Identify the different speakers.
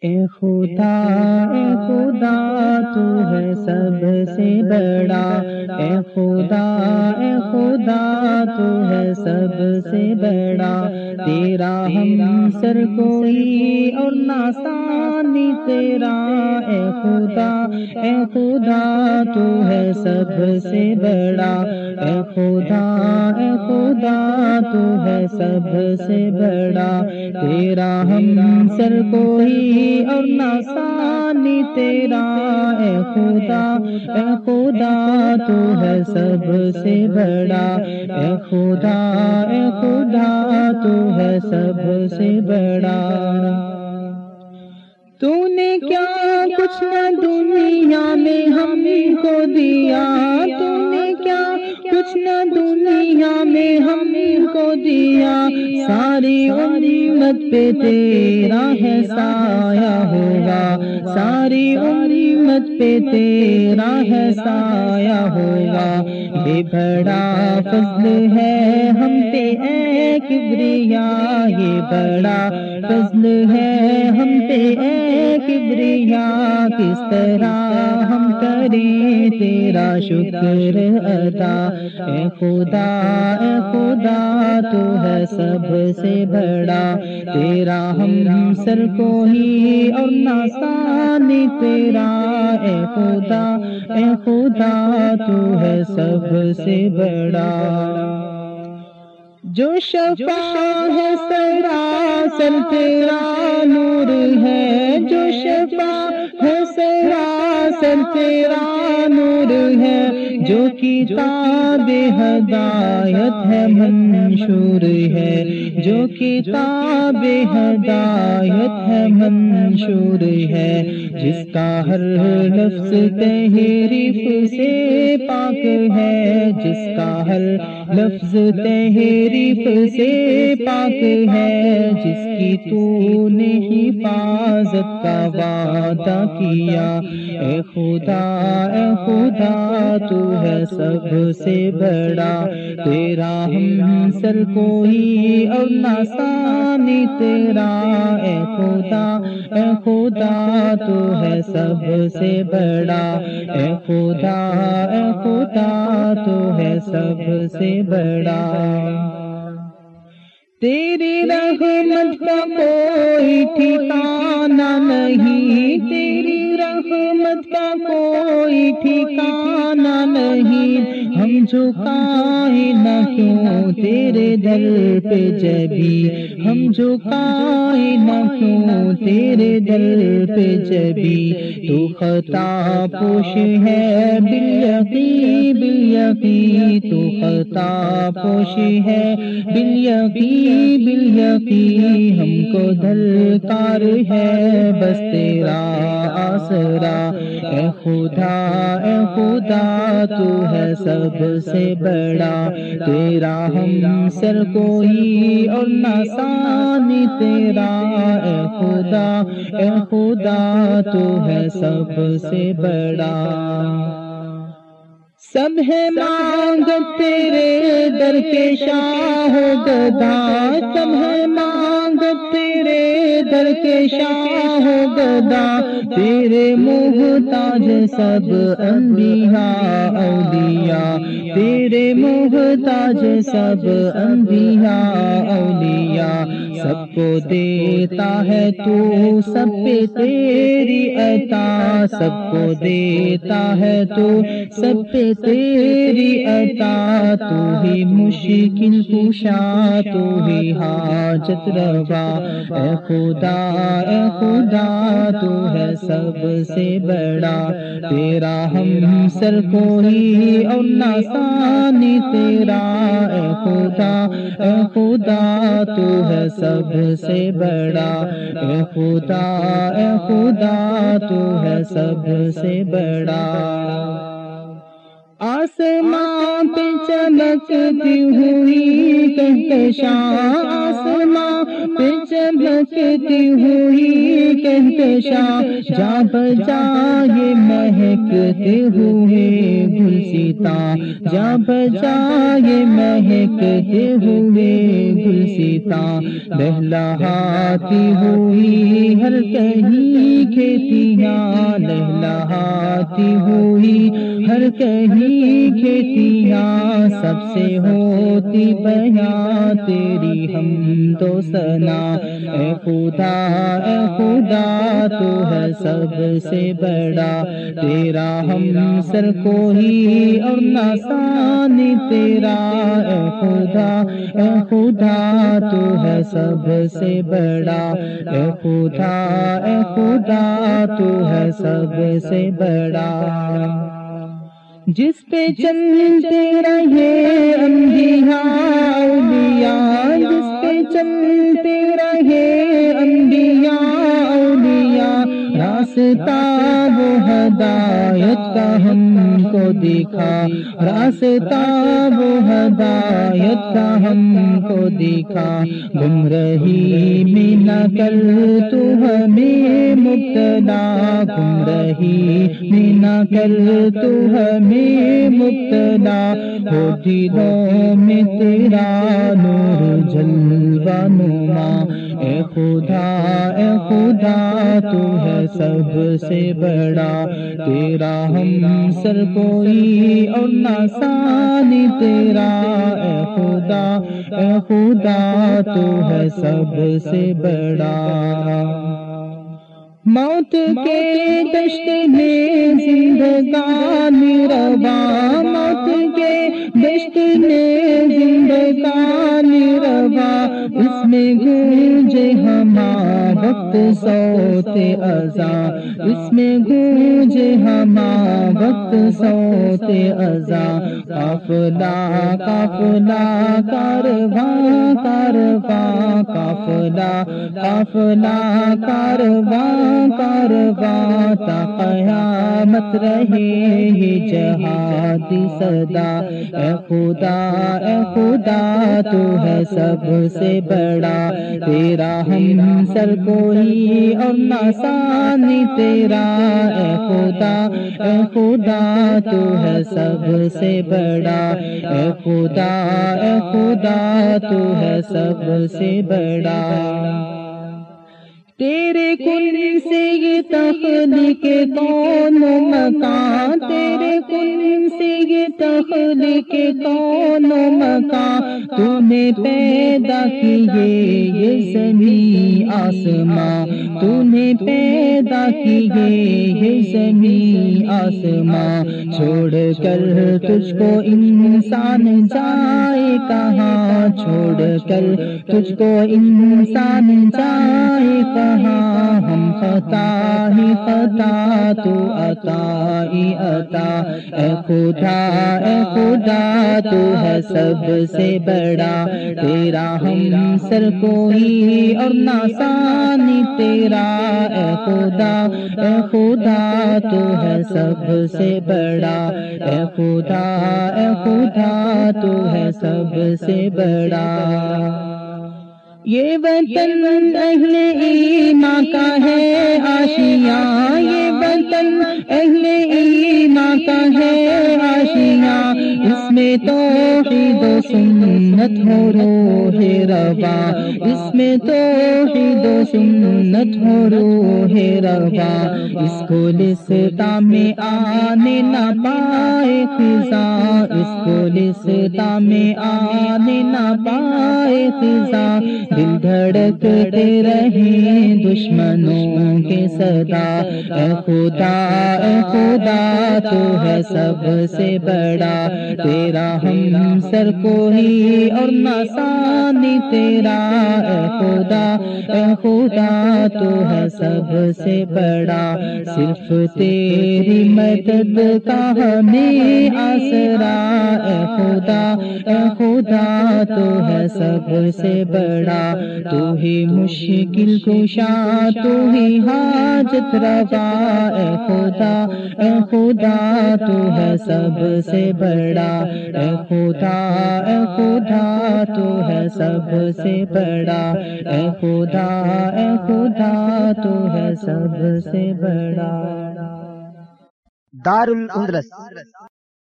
Speaker 1: اے خدا اے خدا، تو ہے سب سے بڑا۔ اے خدا اے خدا، تو ہے سب سے بڑا۔ تیرا ہم سر کوئی اور ناسانی تیرا، اے خدا اے خدا، تو ہے سب سے بڑا۔ اے خدا اے خدا، تو ہے سب سے بڑا۔ تیرا ہم سر کوئی اور ناسانی تیرا۔ اے خدا اے خدا، تو ہے سب سے بڑا۔ اے خدا اے خدا، تو ہے سب سے بڑا۔ تو نے کیا کچھ نہ دنیا میں ہم کو دیا؟ تو نے کیا کچھ نہ دنیا میں ہم کو دیا، ساری امت پہ تیرا ہے سایہ ہوگا۔ ساری امت پہ تیرا ہے سایہ ہوگا۔ بے بڑا فضل ہے ہم پہ، اے کبریا، یہ بڑا فضل ہے۔ پہ اے کبریا، کس طرح ہم کریں تیرا شکر ادا؟ اے خدا اے خدا، تو ہے سب سے بڑا۔ تیرا ہم سر کو ہی اور ناسانی تیرا۔ اے خدا اے خدا، تو ہے سب سے بڑا۔ جو شفا ہے سراسر تیرا نور ہے جو شفا ہے سراسر تیرا نور ہے، جو کتاب ہدایت ہے، منشور ہے۔ جو کتاب ہدایت ہے، منشور ہے۔ جس کا ہر لفظ تحریف سے پاک ہے، جس کا ہر لفظ تحریف سے پاک ہے۔ جس کی تو نے حفاظت کا وعدہ کیا، اے خدا اے خدا، تو ہے سب سے بڑا۔ تیرا ہم سر کوئی اور ناسانی تیرا اے خدا اے خدا، تو ہے سب سے بڑا۔ اے خدا اے خدا، تو ہے سب سے بڑا۔ تیری رحمت کا کوئی ٹھکانا ٹھکانا نہیں، ہم جھکائیں نہ کیوں تیرے دل پہ جبی ہم جھکائیں نہ کیوں تیرے دل پہ جبی تو خطا پوش ہے بلیقی بلیقی تو خطا پوش ہے بلیقی بلیقی ہم کو دلکار ہے بس تیرا آسرا۔ اے خدا اے خدا تو ہے سب سے بڑا۔ تیرا ہم سر کوئی اور ناسانی تیرا اے خدا اے خدا تو ہے سب سے بڑا۔ سب ہے مانگ تیرے در کے شاہ گدا۔ سب ہے مانگ تیرے کے شاہ گدا تیرے محتاج سب انبیاء، اولیاء تیرے محتاج سب انبیاء، اولیاء، سب کو دیتا ہے تو سب پہ تیری عطا، سب کو دیتا ہے تو سب پہ تیری عطا، تو ہی مشکل کشا تو ہی حاجت روا، اے خدا اے خدا تو ہے سب سے بڑا، تیرا ہم سر کوئی اور ناسانی تیرا اے خدا اے خدا تو ہے سب سے بڑا۔ اے خدا اے خدا تو ہے سب سے بڑا۔ آسمان پہ چمکتی ہوئی کہکشاں آسمان پہ چمکتی ہوئی کہتے شاہ جا بجا یہ مہکتے ہوئے گل سیتا جا بجا یہ مہکتے ہوئے گل سیتا لہلاتی ہوئی ہر کہیں کھیتیاں، لہلاتی ہوئی ہر کہیں کھیتیاں۔ سب سے ہوتی بیاں، تیری ہم تو سنا اے خدا اے خدا، تو ہے سب سے بڑا۔ تیرا ہم سر کو ہی اور نسانی تیرا۔ اے خدا اے خدا، تو ہے سب سے بڑا۔ اے خدا اے خدا، تو ہے سب سے بڑا۔ جس پہ چلتے رہے انبیاء، اولیاء، جس پہ چلتے رہے انبیاء، اولیاء، راستہ وہ ہدایت کا ہم کو دکھا راستہ وہ ہدایت کا ہم کو دکھا گم رہی میں نہ کر تو ہمیں مبتلا گم رہی میں نہ کر تو ہمیں مبتلا۔ ہو دلوں میں تیرا نور جلوہ نما اے خدا اے خدا تو ہے سب سے بڑا۔ تیرا ہم سر کوئی اور ناسانی تیرا۔ اے خدا اے خدا تو ہے سب سے بڑا۔ موت کے دشت میں زندگانی روا۔ موت کے دشت میں زندگانی روا۔ میں گونجے ہما وقت سوتے ازا اس میں گونجے ہما وقت سوتے ازا کافلا کافلا کارواں کارواں کافلا کافلا کارواں کارواں۔ تا قیامت رہے یہ جہادی صدا۔ اے خدا اے خدا، تو ہے سب سے بڑا تیرا ہم سر کوئی اور ناسانی تیرا اے خدا اے خدا تو ہے سب سے بڑا اے خدا اے خدا تو ہے سب سے بڑا۔ تیرے کل سے یہ تخلیق کون مکان؟ تیرے کل سے یہ تخلیق کون مکان؟ تو نے پیدا کیے یہ زمین آسماں۔ تو نے پیدا کیے یہ زمین آسماں۔ چھوڑ کر تجھ کو انسان جائے کہاں؟ چھوڑ کر تجھ کو انسان جائے کہاں؟ ہم خطا ہی خطا تو عطا ہی عطا اے خدا اے خدا تو ہے سب سے بڑا تیرا ہم سر کوئی اور ناسانی تیرا اے خدا اے خدا تو ہے سب سے بڑا اے خدا اے خدا تو ہے سب سے بڑا یہ وطن اہل ایما کا ہے آشیا یہ وطن اہل ایما کا ہے آشیا اس میں تو و سنت ہو، روح ربا اس میں تو و سنت ہو، روح ربا اس کو لستا میں آنے نہ پائے خزا اس کو لستا میں آنے نہ پائے خزا دل دھڑکتے رہے دشمنوں کے صدا۔ اے خدا اے خدا، تو ہے سب سے بڑا۔ تیرا ہم سر کوئی اور نسانی تیرا، اے خدا اے خدا، تو ہے سب سے بڑا۔ صرف تیری مدد کا ہمیں آسرا۔ اے خدا اے خدا، تو ہے سب سے بڑا۔ تو ہی مشکل کشا، تو ہی حاجت روا۔ اے خدا اے خدا، تو ہے سب سے بڑا۔ اے خدا اے خدا تو ہے سب سے بڑا۔ اے خدا اے خدا تو ہے سب سے بڑا۔
Speaker 2: دار الاندلس